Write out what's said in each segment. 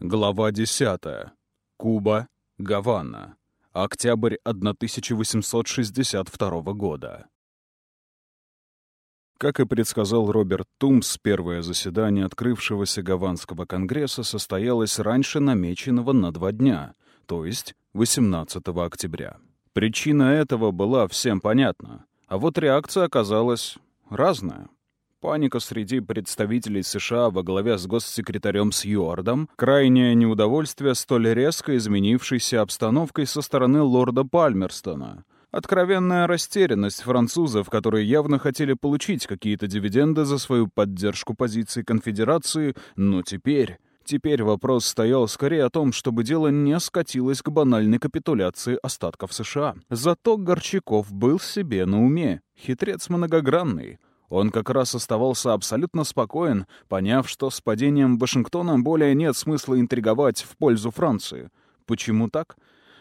Глава 10. Куба, Гавана. Октябрь 1862 года. Как и предсказал Роберт Тумс, первое заседание открывшегося Гаванского конгресса состоялось раньше намеченного на два дня, то есть 18 октября. Причина этого была всем понятна, а вот реакция оказалась разная. Паника среди представителей США во главе с госсекретарем Сьюардом, крайнее неудовольствие столь резко изменившейся обстановкой со стороны лорда Пальмерстона, откровенная растерянность французов, которые явно хотели получить какие-то дивиденды за свою поддержку позиции конфедерации, но теперь... Теперь вопрос стоял скорее о том, чтобы дело не скатилось к банальной капитуляции остатков США. Зато Горчаков был себе на уме, хитрец многогранный — он как раз оставался абсолютно спокоен, поняв, что с падением Вашингтона более нет смысла интриговать в пользу Франции. Почему так?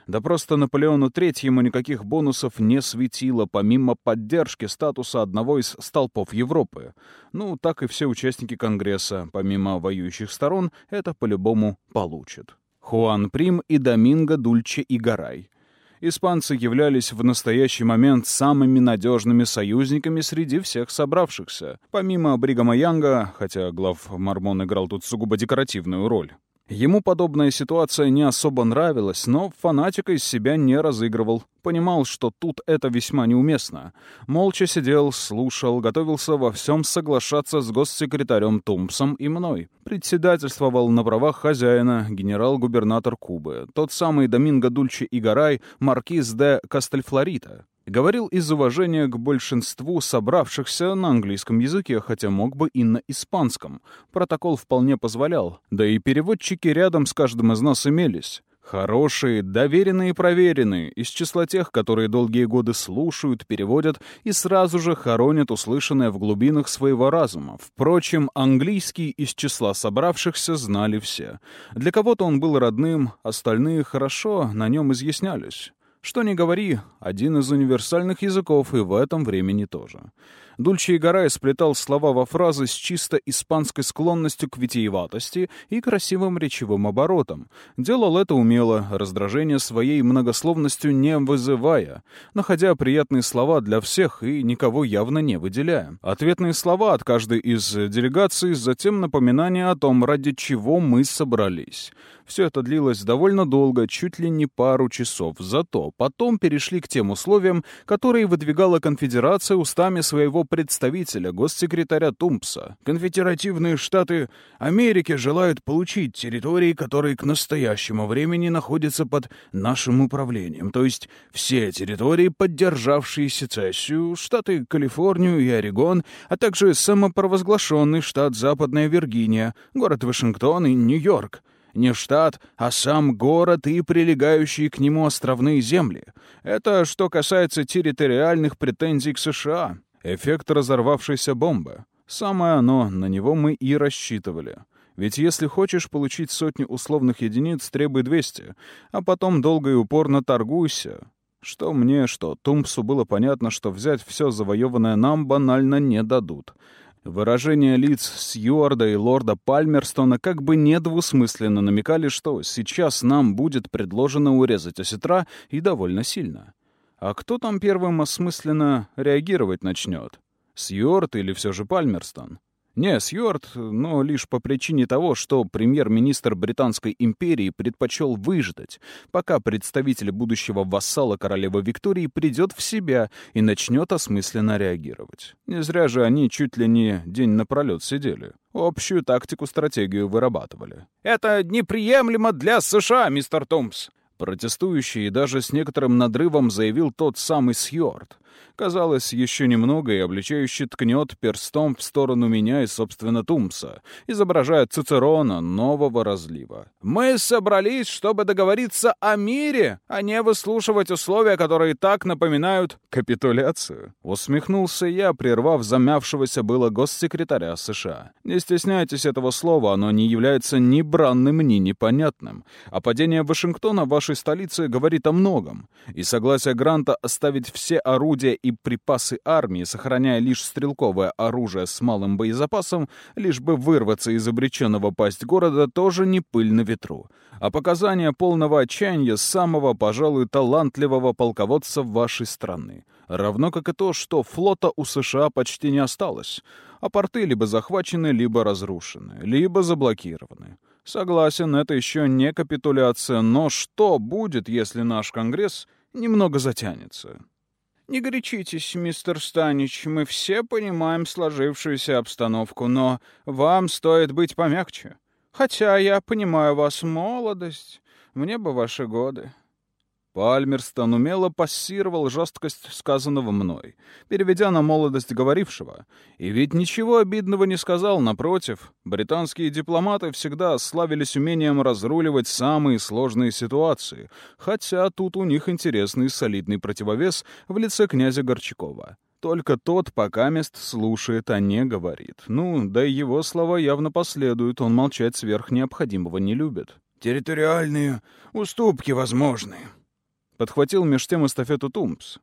Да просто Наполеону Третьему никаких бонусов не светило, помимо поддержки статуса одного из столпов Европы. Ну, так и все участники Конгресса, помимо воюющих сторон, это по-любому получат. Хуан Прим и Доминго Дульче и Гарай — испанцы являлись в настоящий момент самыми надежными союзниками среди всех собравшихся, помимо Бригама Янга, хотя глав Мормон играл тут сугубо декоративную роль. Ему подобная ситуация не особо нравилась, но фанатика из себя не разыгрывал. Понимал, что тут это весьма неуместно. Молча сидел, слушал, готовился во всем соглашаться с госсекретарем Тумпсом и мной. Председательствовал на правах хозяина генерал-губернатор Кубы, тот самый Доминго Дульче Игарай, маркиз де Кастельфлорита. Говорил из уважения к большинству собравшихся на английском языке, хотя мог бы и на испанском. Протокол вполне позволял. Да и переводчики рядом с каждым из нас имелись. Хорошие, доверенные и проверенные, из числа тех, которые долгие годы слушают, переводят и сразу же хоронят услышанное в глубинах своего разума. Впрочем, английский из числа собравшихся знали все. Для кого-то он был родным, остальные хорошо на нем изъяснялись. Что ни говори, один из универсальных языков и в этом времени тоже. Дульче и Гарай сплетал слова во фразы с чисто испанской склонностью к витиеватости и красивым речевым оборотом. Делал это умело, раздражение своей многословностью не вызывая, находя приятные слова для всех и никого явно не выделяя. Ответные слова от каждой из делегаций, затем напоминание о том, ради чего мы собрались. Все это длилось довольно долго, чуть ли не пару часов. Зато потом перешли к тем условиям, которые выдвигала конфедерация устами своего представителя, госсекретаря Тумпса. Конфедеративные штаты Америки желают получить территории, которые к настоящему времени находятся под нашим управлением, то есть все территории, поддержавшие сецессию, штаты Калифорнию и Орегон, а также самопровозглашенный штат Западная Виргиния, город Вашингтон и Нью-Йорк не штат, а сам город и прилегающие к нему островные земли. Это что касается территориальных претензий к США. Эффект разорвавшейся бомбы. Самое оно, на него мы и рассчитывали. Ведь если хочешь получить сотню условных единиц, требуй 200, а потом долго и упорно торгуйся. Что мне, что Тумпсу было понятно, что взять все завоеванное нам банально не дадут. Выражения лиц Сьюарда и лорда Пальмерстона как бы недвусмысленно намекали, что сейчас нам будет предложено урезать осетра и довольно сильно. А кто там первым осмысленно реагировать начнет? Сьюард или все же Пальмерстон? Не, Сьюарт, но лишь по причине того, что премьер-министр Британской империи предпочел выждать, пока представитель будущего вассала королевы Виктории придет в себя и начнет осмысленно реагировать. Не зря же они чуть ли не день напролет сидели. Общую тактику-стратегию вырабатывали. «Это неприемлемо для США, мистер Томс!» Протестующий даже с некоторым надрывом заявил тот самый Сьюарт. Казалось, еще немного, и обличающий ткнет перстом в сторону меня и, собственно, Тумса, изображая Цицерона нового разлива. «Мы собрались, чтобы договориться о мире, а не выслушивать условия, которые так напоминают капитуляцию». Усмехнулся я, прервав замявшегося было госсекретаря США. «Не стесняйтесь этого слова, оно не является ни бранным, ни непонятным. А падение Вашингтона в вашей столице говорит о многом. И согласие Гранта оставить все орудия орудия и припасы армии, сохраняя лишь стрелковое оружие с малым боезапасом, лишь бы вырваться из обреченного пасть города, тоже не пыль на ветру, а показания полного отчаяния самого, пожалуй, талантливого полководца вашей страны. Равно как и то, что флота у США почти не осталось, а порты либо захвачены, либо разрушены, либо заблокированы. Согласен, это еще не капитуляция, но что будет, если наш Конгресс немного затянется? Не горячитесь, мистер Станич, мы все понимаем сложившуюся обстановку, но вам стоит быть помягче. Хотя я понимаю вас молодость, мне бы ваши годы. Пальмерстон умело пассировал жесткость сказанного мной, переведя на молодость говорившего. И ведь ничего обидного не сказал, напротив. Британские дипломаты всегда славились умением разруливать самые сложные ситуации, хотя тут у них интересный солидный противовес в лице князя Горчакова. Только тот пока мест слушает, а не говорит. Ну, да и его слова явно последуют, он молчать сверх необходимого не любит. «Территориальные уступки возможны», Подхватил меж тем эстафету Тумпс.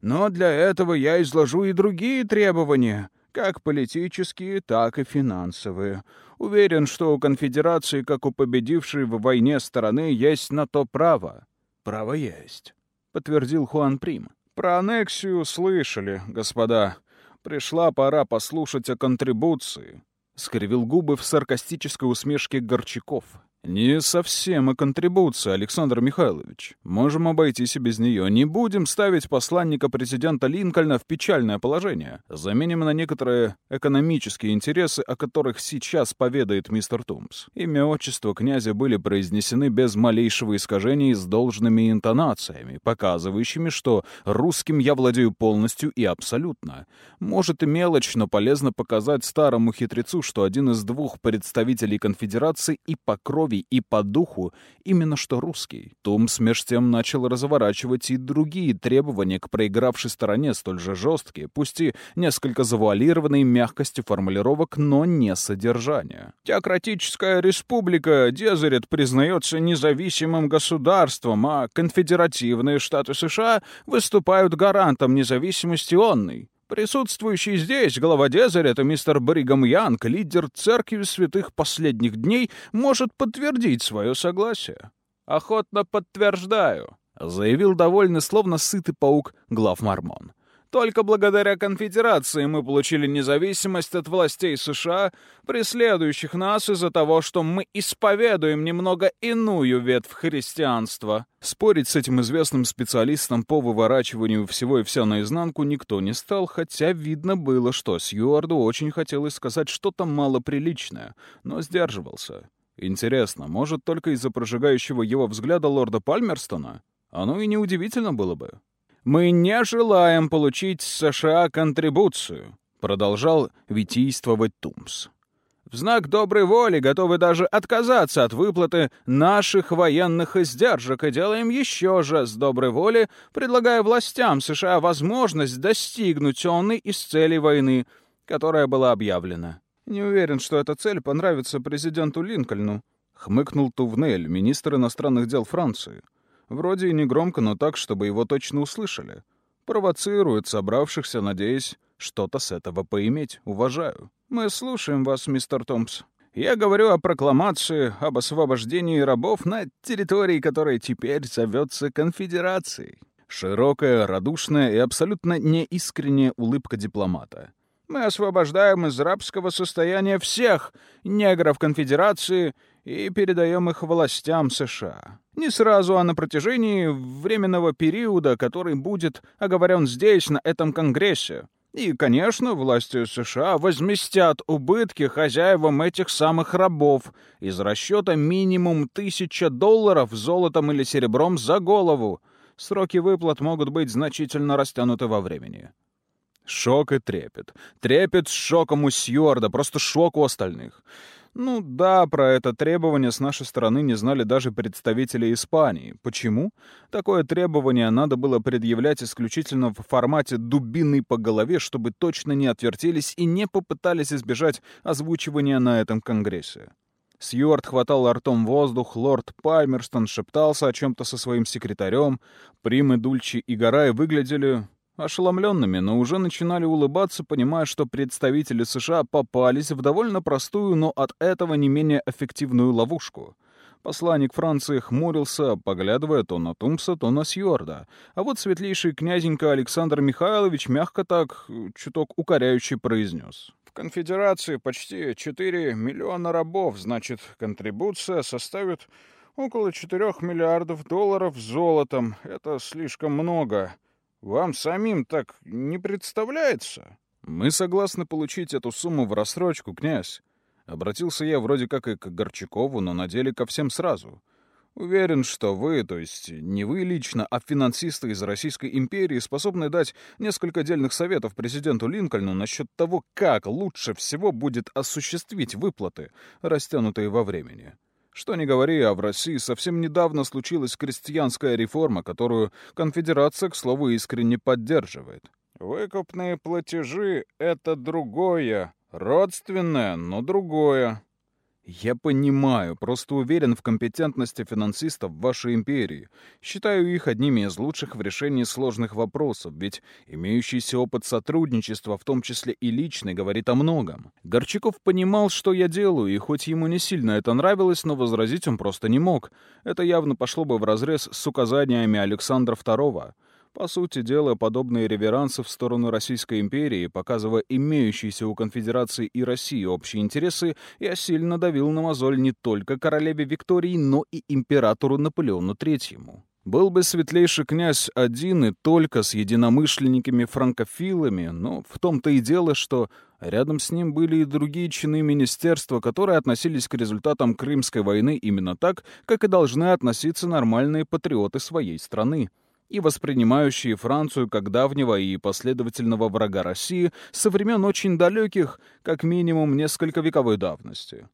«Но для этого я изложу и другие требования, как политические, так и финансовые. Уверен, что у конфедерации, как у победившей в войне стороны, есть на то право». «Право есть», — подтвердил Хуан Прим. «Про аннексию слышали, господа. Пришла пора послушать о контрибуции», — скривил губы в саркастической усмешке Горчаков. «Не совсем о контрибуции, Александр Михайлович. Можем обойтись и без нее. Не будем ставить посланника президента Линкольна в печальное положение. Заменим на некоторые экономические интересы, о которых сейчас поведает мистер Тумс. Имя отчество князя были произнесены без малейшего искажения и с должными интонациями, показывающими, что русским я владею полностью и абсолютно. Может и мелочь, но полезно показать старому хитрецу, что один из двух представителей конфедерации и по крови и по духу именно что русский. Тумс меж тем начал разворачивать и другие требования к проигравшей стороне, столь же жесткие, пусть и несколько завуалированные мягкостью формулировок, но не содержания. Теократическая республика Дезерет признается независимым государством, а конфедеративные штаты США выступают гарантом независимости онной. Присутствующий здесь глава Дезерета мистер Бригам Янг, лидер церкви святых последних дней, может подтвердить свое согласие. «Охотно подтверждаю», — заявил довольно словно сытый паук глав Мормон. Только благодаря конфедерации мы получили независимость от властей США, преследующих нас из-за того, что мы исповедуем немного иную ветвь христианства. Спорить с этим известным специалистом по выворачиванию всего и вся наизнанку никто не стал, хотя видно было, что Сьюарду очень хотелось сказать что-то малоприличное, но сдерживался. Интересно, может, только из-за прожигающего его взгляда лорда Пальмерстона? Оно и неудивительно было бы. «Мы не желаем получить с США контрибуцию», — продолжал витийствовать Тумс. «В знак доброй воли готовы даже отказаться от выплаты наших военных издержек и делаем еще же с доброй воли, предлагая властям США возможность достигнуть онной из целей войны, которая была объявлена. Не уверен, что эта цель понравится президенту Линкольну», — хмыкнул Тувнель, министр иностранных дел Франции. Вроде и не громко, но так, чтобы его точно услышали. Провоцирует собравшихся, надеясь что-то с этого поиметь. Уважаю. Мы слушаем вас, мистер Томпс. Я говорю о прокламации об освобождении рабов на территории, которая теперь зовется Конфедерацией. Широкая, радушная и абсолютно неискренняя улыбка дипломата. Мы освобождаем из рабского состояния всех негров Конфедерации и передаем их властям США. Не сразу, а на протяжении временного периода, который будет оговорен здесь, на этом Конгрессе. И, конечно, власти США возместят убытки хозяевам этих самых рабов из расчета минимум тысяча долларов золотом или серебром за голову. Сроки выплат могут быть значительно растянуты во времени. Шок и трепет. Трепет с шоком у Сьюарда, просто шок у остальных. Ну да, про это требование с нашей стороны не знали даже представители Испании. Почему? Такое требование надо было предъявлять исключительно в формате дубины по голове, чтобы точно не отвертелись и не попытались избежать озвучивания на этом конгрессе. Сьюарт хватал ртом воздух, лорд Пальмерстон шептался о чем-то со своим секретарем, Примы Дульчи и Гарай выглядели ошеломленными, но уже начинали улыбаться, понимая, что представители США попались в довольно простую, но от этого не менее эффективную ловушку. Посланник Франции хмурился, поглядывая то на Тумса, то на Сьорда. А вот светлейший князенька Александр Михайлович мягко так, чуток укоряющий произнес. В конфедерации почти 4 миллиона рабов, значит, контрибуция составит около 4 миллиардов долларов золотом. Это слишком много. Вам самим так не представляется? Мы согласны получить эту сумму в рассрочку, князь. Обратился я вроде как и к Горчакову, но на деле ко всем сразу. Уверен, что вы, то есть не вы лично, а финансисты из Российской империи способны дать несколько дельных советов президенту Линкольну насчет того, как лучше всего будет осуществить выплаты, растянутые во времени. Что ни говори, а в России совсем недавно случилась крестьянская реформа, которую конфедерация, к слову, искренне поддерживает. Выкупные платежи — это другое. Родственное, но другое. Я понимаю, просто уверен в компетентности финансистов вашей империи. Считаю их одними из лучших в решении сложных вопросов, ведь имеющийся опыт сотрудничества, в том числе и личный, говорит о многом. Горчаков понимал, что я делаю, и хоть ему не сильно это нравилось, но возразить он просто не мог. Это явно пошло бы вразрез с указаниями Александра II. По сути дела, подобные реверансы в сторону Российской империи, показывая имеющиеся у конфедерации и России общие интересы, я сильно давил на мозоль не только королеве Виктории, но и императору Наполеону Третьему. Был бы светлейший князь один и только с единомышленниками-франкофилами, но в том-то и дело, что рядом с ним были и другие чины министерства, которые относились к результатам Крымской войны именно так, как и должны относиться нормальные патриоты своей страны и воспринимающие Францию как давнего и последовательного врага России со времен очень далеких, как минимум несколько вековой давности.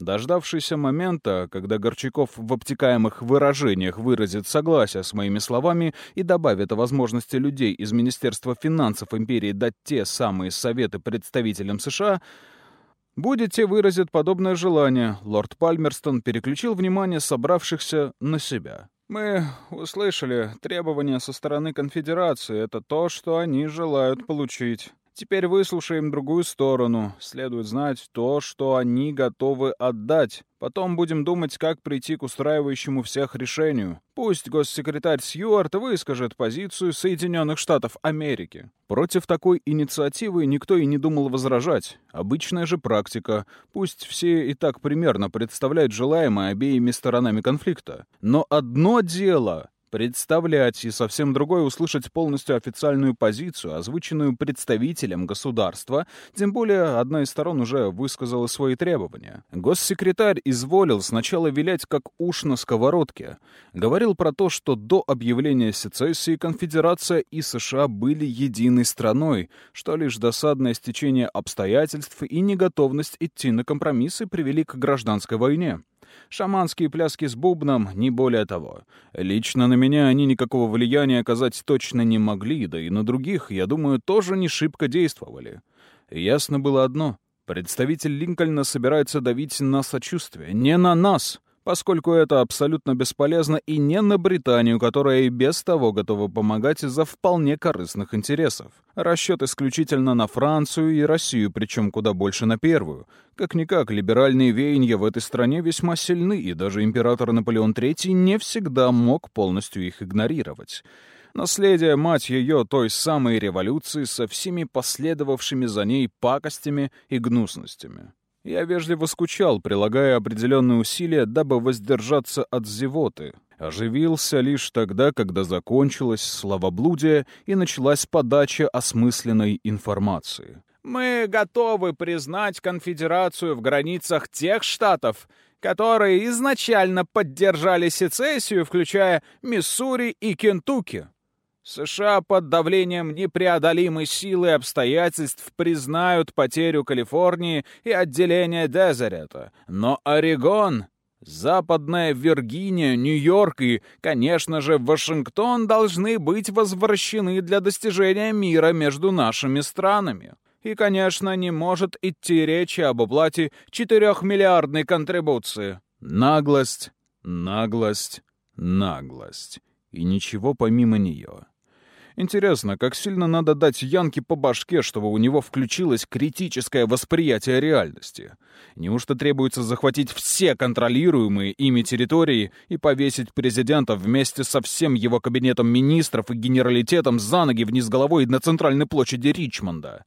Дождавшийся момента, когда Горчаков в обтекаемых выражениях выразит согласие с моими словами и добавит о возможности людей из Министерства финансов империи дать те самые советы представителям США, Будете выразить подобное желание, лорд Пальмерстон переключил внимание собравшихся на себя. Мы услышали требования со стороны конфедерации. Это то, что они желают получить. Теперь выслушаем другую сторону. Следует знать то, что они готовы отдать. Потом будем думать, как прийти к устраивающему всех решению. Пусть госсекретарь Сьюарт выскажет позицию Соединенных Штатов Америки. Против такой инициативы никто и не думал возражать. Обычная же практика. Пусть все и так примерно представляют желаемое обеими сторонами конфликта. Но одно дело представлять и совсем другое услышать полностью официальную позицию, озвученную представителем государства, тем более одна из сторон уже высказала свои требования. Госсекретарь изволил сначала вилять как уж на сковородке. Говорил про то, что до объявления сецессии конфедерация и США были единой страной, что лишь досадное стечение обстоятельств и неготовность идти на компромиссы привели к гражданской войне. Шаманские пляски с бубном, не более того. Лично на меня они никакого влияния оказать точно не могли, да и на других, я думаю, тоже не шибко действовали. Ясно было одно — представитель Линкольна собирается давить на сочувствие, не на нас — поскольку это абсолютно бесполезно и не на Британию, которая и без того готова помогать из-за вполне корыстных интересов. Расчет исключительно на Францию и Россию, причем куда больше на первую. Как-никак, либеральные веяния в этой стране весьма сильны, и даже император Наполеон III не всегда мог полностью их игнорировать. Наследие, мать ее, той самой революции со всеми последовавшими за ней пакостями и гнусностями. Я вежливо скучал, прилагая определенные усилия, дабы воздержаться от зевоты. Оживился лишь тогда, когда закончилось словоблудие и началась подача осмысленной информации. «Мы готовы признать конфедерацию в границах тех штатов, которые изначально поддержали сецессию, включая Миссури и Кентукки», США под давлением непреодолимой силы обстоятельств признают потерю Калифорнии и отделение Дезерета. Но Орегон, Западная Виргиния, Нью-Йорк и, конечно же, Вашингтон должны быть возвращены для достижения мира между нашими странами. И, конечно, не может идти речи об оплате четырехмиллиардной контрибуции. Наглость, наглость, наглость. И ничего помимо нее. Интересно, как сильно надо дать Янке по башке, чтобы у него включилось критическое восприятие реальности? Неужто требуется захватить все контролируемые ими территории и повесить президента вместе со всем его кабинетом министров и генералитетом за ноги вниз головой на центральной площади Ричмонда?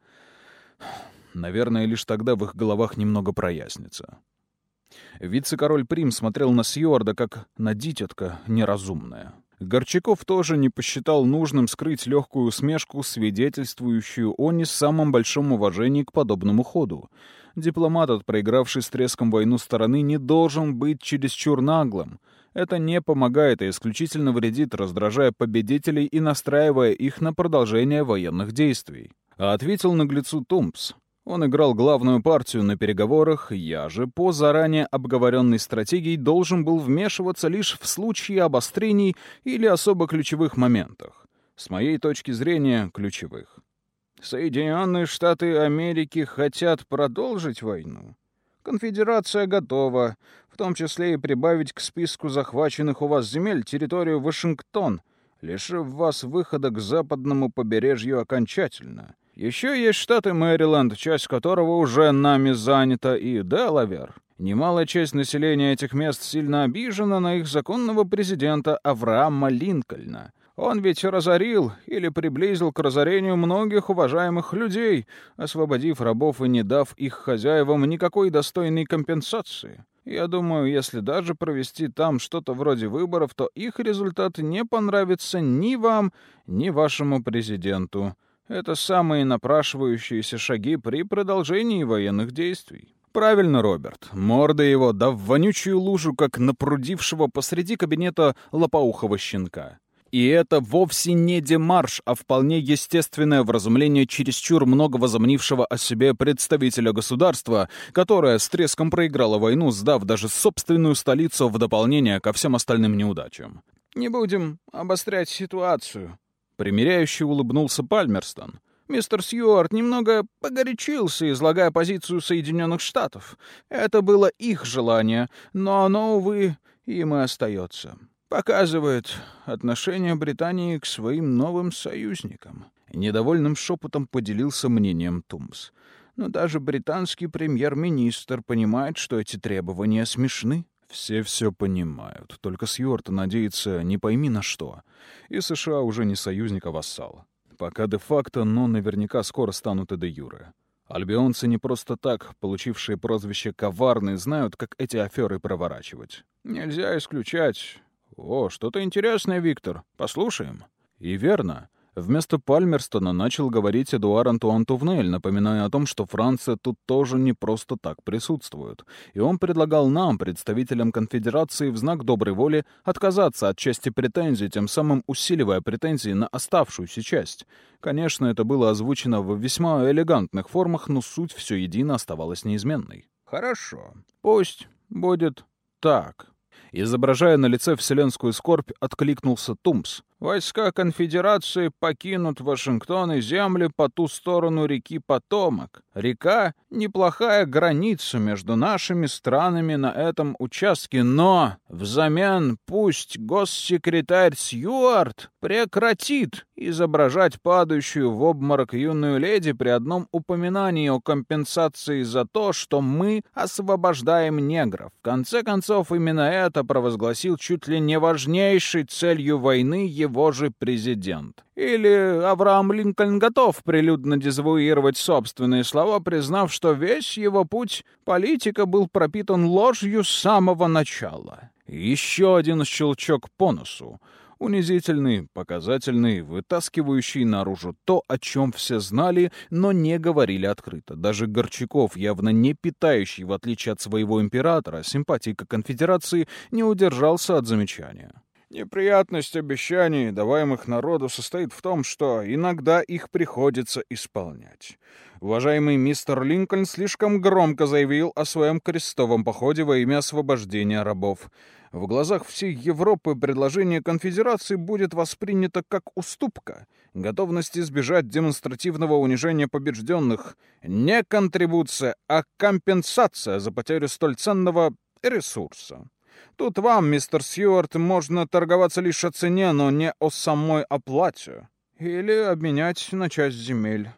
Наверное, лишь тогда в их головах немного прояснится. Вице-король Прим смотрел на Сьюарда как на дитятка неразумная. Горчаков тоже не посчитал нужным скрыть легкую усмешку, свидетельствующую о не самом большом уважении к подобному ходу. Дипломат, от проигравший с треском войну стороны, не должен быть чересчур наглым. Это не помогает, а исключительно вредит, раздражая победителей и настраивая их на продолжение военных действий. А ответил наглецу Тумпс. Он играл главную партию на переговорах, я же по заранее обговоренной стратегии должен был вмешиваться лишь в случае обострений или особо ключевых моментах. С моей точки зрения, ключевых. Соединенные Штаты Америки хотят продолжить войну. Конфедерация готова, в том числе и прибавить к списку захваченных у вас земель территорию Вашингтон, лишив вас выхода к западному побережью окончательно — еще есть штаты Мэриленд, часть которого уже нами занята, и Делавер. Немалая часть населения этих мест сильно обижена на их законного президента Авраама Линкольна. Он ведь разорил или приблизил к разорению многих уважаемых людей, освободив рабов и не дав их хозяевам никакой достойной компенсации. Я думаю, если даже провести там что-то вроде выборов, то их результат не понравится ни вам, ни вашему президенту. Это самые напрашивающиеся шаги при продолжении военных действий. Правильно, Роберт. Морда его, да в вонючую лужу, как напрудившего посреди кабинета лопоухого щенка. И это вовсе не демарш, а вполне естественное вразумление чересчур много возомнившего о себе представителя государства, которое с треском проиграло войну, сдав даже собственную столицу в дополнение ко всем остальным неудачам. «Не будем обострять ситуацию», Примеряющий улыбнулся Пальмерстон. Мистер Сьюарт немного погорячился, излагая позицию Соединенных Штатов. Это было их желание, но оно, увы, им и остается. Показывает отношение Британии к своим новым союзникам. Недовольным шепотом поделился мнением Тумс. Но даже британский премьер-министр понимает, что эти требования смешны. Все все понимают, только Сьюарт надеется не пойми на что. И США уже не союзник, а вассал. Пока де-факто, но наверняка скоро станут и де-юре. Альбионцы не просто так, получившие прозвище «коварные», знают, как эти аферы проворачивать. Нельзя исключать. О, что-то интересное, Виктор. Послушаем. И верно. Вместо Пальмерстона начал говорить Эдуар Антуан Тувнель, напоминая о том, что Франция тут тоже не просто так присутствует. И он предлагал нам, представителям конфедерации, в знак доброй воли отказаться от части претензий, тем самым усиливая претензии на оставшуюся часть. Конечно, это было озвучено в весьма элегантных формах, но суть все едино оставалась неизменной. «Хорошо. Пусть будет так». Изображая на лице вселенскую скорбь, откликнулся Тумс — Войска конфедерации покинут Вашингтон и земли по ту сторону реки Потомок. Река — неплохая граница между нашими странами на этом участке, но взамен пусть госсекретарь Сьюарт прекратит изображать падающую в обморок юную леди при одном упоминании о компенсации за то, что мы освобождаем негров. В конце концов, именно это провозгласил чуть ли не важнейшей целью войны его его же президент. Или Авраам Линкольн готов прилюдно дезавуировать собственные слова, признав, что весь его путь политика был пропитан ложью с самого начала. Еще один щелчок по носу. Унизительный, показательный, вытаскивающий наружу то, о чем все знали, но не говорили открыто. Даже Горчаков, явно не питающий, в отличие от своего императора, симпатии к конфедерации, не удержался от замечания. Неприятность обещаний, даваемых народу, состоит в том, что иногда их приходится исполнять. Уважаемый мистер Линкольн слишком громко заявил о своем крестовом походе во имя освобождения рабов. В глазах всей Европы предложение конфедерации будет воспринято как уступка, готовность избежать демонстративного унижения побежденных, не контрибуция, а компенсация за потерю столь ценного ресурса. Тут вам, мистер Сьюарт, можно торговаться лишь о цене, но не о самой оплате. Или обменять на часть земель.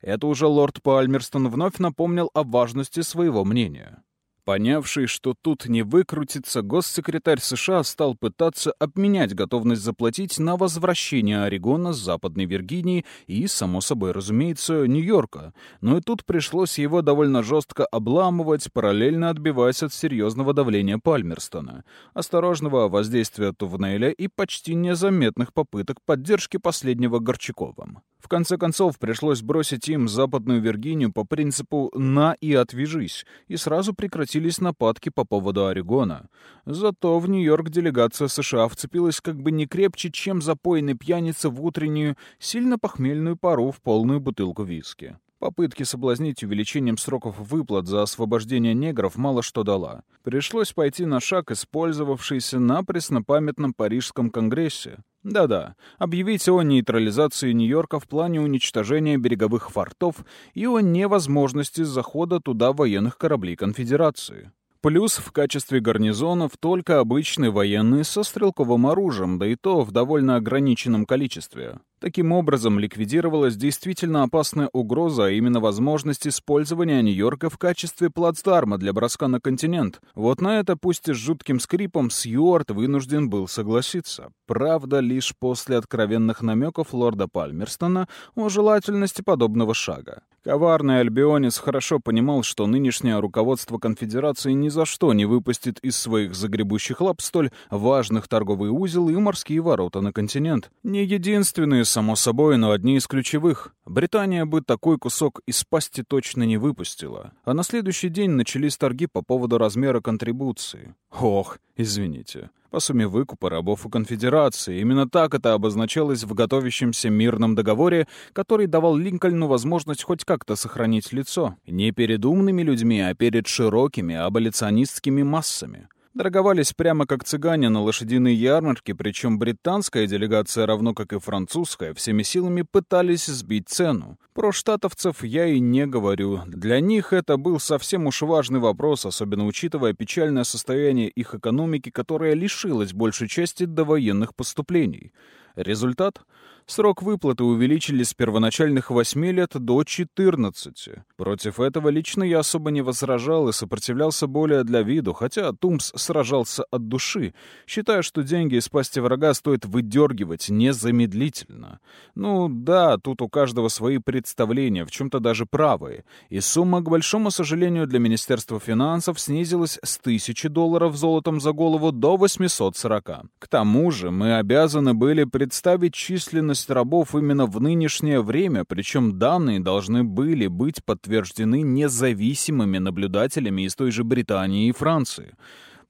Это уже лорд Пальмерстон вновь напомнил о важности своего мнения. Понявший, что тут не выкрутится, госсекретарь США стал пытаться обменять готовность заплатить на возвращение Орегона Западной Виргинии и, само собой разумеется, Нью-Йорка. Но и тут пришлось его довольно жестко обламывать, параллельно отбиваясь от серьезного давления Пальмерстона, осторожного воздействия Тувнеля и почти незаметных попыток поддержки последнего Горчаковым. В конце концов, пришлось бросить им Западную Виргинию по принципу «на и отвяжись», и сразу прекратились нападки по поводу Орегона. Зато в Нью-Йорк делегация США вцепилась как бы не крепче, чем запойный пьяница в утреннюю, сильно похмельную пару в полную бутылку виски. Попытки соблазнить увеличением сроков выплат за освобождение негров мало что дала. Пришлось пойти на шаг, использовавшийся на преснопамятном Парижском конгрессе. Да-да, объявить о нейтрализации Нью-Йорка в плане уничтожения береговых фортов и о невозможности захода туда военных кораблей Конфедерации. Плюс в качестве гарнизонов только обычные военные со стрелковым оружием, да и то в довольно ограниченном количестве. Таким образом, ликвидировалась действительно опасная угроза, а именно возможность использования Нью-Йорка в качестве плацдарма для броска на континент. Вот на это, пусть и с жутким скрипом, Сьюарт вынужден был согласиться. Правда, лишь после откровенных намеков лорда Пальмерстона о желательности подобного шага. Коварный альбионец хорошо понимал, что нынешнее руководство конфедерации ни за что не выпустит из своих загребущих лап столь важных торговый узел и морские ворота на континент. Не единственные, само собой, но одни из ключевых. Британия бы такой кусок из пасти точно не выпустила. А на следующий день начались торги по поводу размера контрибуции. Ох, извините по сумме выкупа рабов у конфедерации. Именно так это обозначалось в готовящемся мирном договоре, который давал Линкольну возможность хоть как-то сохранить лицо. Не перед умными людьми, а перед широкими аболиционистскими массами. Торговались прямо как цыгане на лошадиной ярмарке, причем британская делегация, равно как и французская, всеми силами пытались сбить цену. Про штатовцев я и не говорю. Для них это был совсем уж важный вопрос, особенно учитывая печальное состояние их экономики, которая лишилась большей части довоенных поступлений. Результат — Срок выплаты увеличили с первоначальных 8 лет до 14. Против этого лично я особо не возражал и сопротивлялся более для виду, хотя Тумс сражался от души, считая, что деньги из пасти врага стоит выдергивать незамедлительно. Ну да, тут у каждого свои представления, в чем-то даже правые, и сумма, к большому сожалению, для Министерства финансов снизилась с 1000 долларов золотом за голову до 840. К тому же мы обязаны были представить численность численность рабов именно в нынешнее время, причем данные должны были быть подтверждены независимыми наблюдателями из той же Британии и Франции.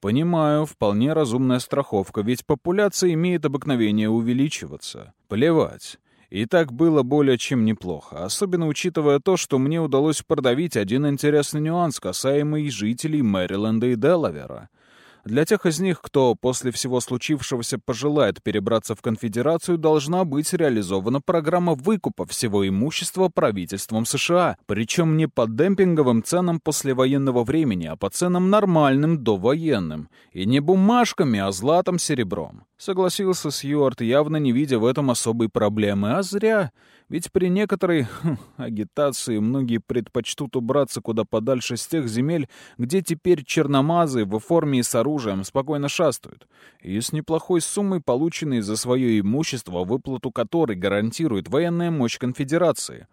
Понимаю, вполне разумная страховка, ведь популяция имеет обыкновение увеличиваться. Плевать. И так было более чем неплохо, особенно учитывая то, что мне удалось продавить один интересный нюанс, касаемый жителей Мэриленда и Делавера — для тех из них, кто после всего случившегося пожелает перебраться в конфедерацию, должна быть реализована программа выкупа всего имущества правительством США, причем не по демпинговым ценам послевоенного времени, а по ценам нормальным довоенным, и не бумажками, а златом серебром. Согласился Сьюарт, явно не видя в этом особой проблемы, а зря. Ведь при некоторой хм, агитации многие предпочтут убраться куда подальше с тех земель, где теперь черномазы в форме и с оружием спокойно шастают, и с неплохой суммой, полученной за свое имущество, выплату которой гарантирует военная мощь конфедерации.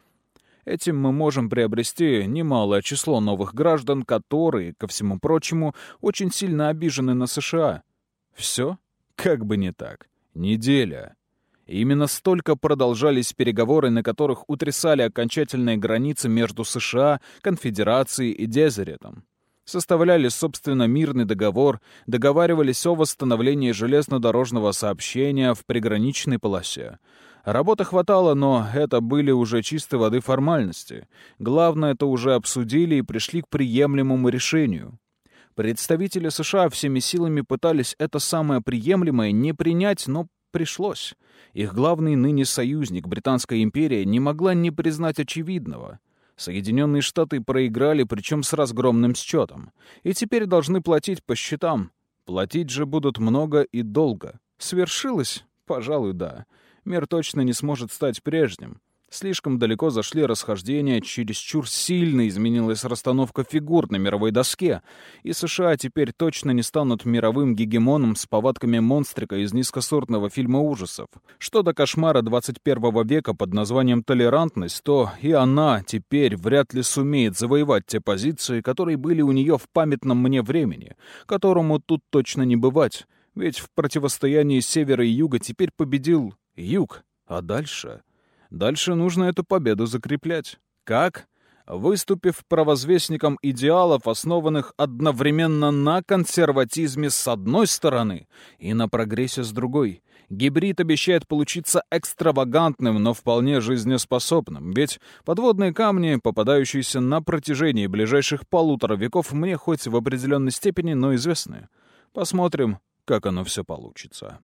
Этим мы можем приобрести немалое число новых граждан, которые, ко всему прочему, очень сильно обижены на США. Все? Как бы не так. Неделя. И именно столько продолжались переговоры, на которых утрясали окончательные границы между США, Конфедерацией и Дезеретом. Составляли, собственно, мирный договор, договаривались о восстановлении железнодорожного сообщения в приграничной полосе. Работы хватало, но это были уже чистой воды формальности. Главное, это уже обсудили и пришли к приемлемому решению. Представители США всеми силами пытались это самое приемлемое не принять, но пришлось. Их главный ныне союзник, Британская империя, не могла не признать очевидного. Соединенные Штаты проиграли, причем с разгромным счетом, и теперь должны платить по счетам. Платить же будут много и долго. Свершилось? Пожалуй, да. мир точно не сможет стать прежним. Слишком далеко зашли расхождения, чересчур сильно изменилась расстановка фигур на мировой доске, и США теперь точно не станут мировым гегемоном с повадками монстрика из низкосортного фильма ужасов. Что до кошмара 21 века под названием «толерантность», то и она теперь вряд ли сумеет завоевать те позиции, которые были у нее в памятном мне времени, которому тут точно не бывать, ведь в противостоянии севера и юга теперь победил юг, а дальше... Дальше нужно эту победу закреплять. Как? Выступив провозвестником идеалов, основанных одновременно на консерватизме с одной стороны и на прогрессе с другой. Гибрид обещает получиться экстравагантным, но вполне жизнеспособным, ведь подводные камни, попадающиеся на протяжении ближайших полутора веков, мне хоть в определенной степени, но известны. Посмотрим, как оно все получится.